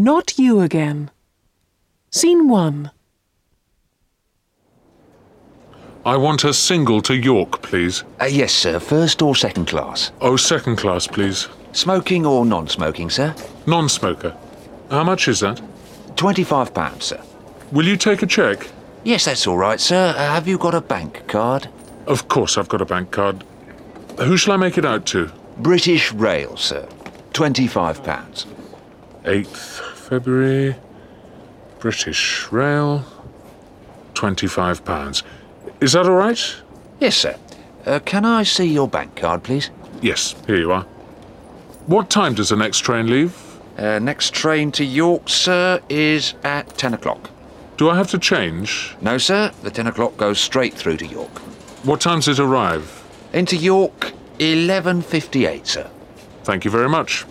Not you again. Scene 1. I want a single to York, please. Uh, yes, sir. First or second class? Oh, second class, please. Smoking or non-smoking, sir? Non smoker. How much is that? Twenty-five pounds, sir. Will you take a cheque? Yes, that's all right, sir. Uh, have you got a bank card? Of course, I've got a bank card. Who shall I make it out to? British Rail, sir. Twenty-five pounds. 8th February, British Rail, £25. Is that all right? Yes, sir. Uh, can I see your bank card, please? Yes, here you are. What time does the next train leave? Uh, next train to York, sir, is at ten o'clock. Do I have to change? No, sir. The ten o'clock goes straight through to York. What time does it arrive? Into York, eleven fifty-eight, sir. Thank you very much.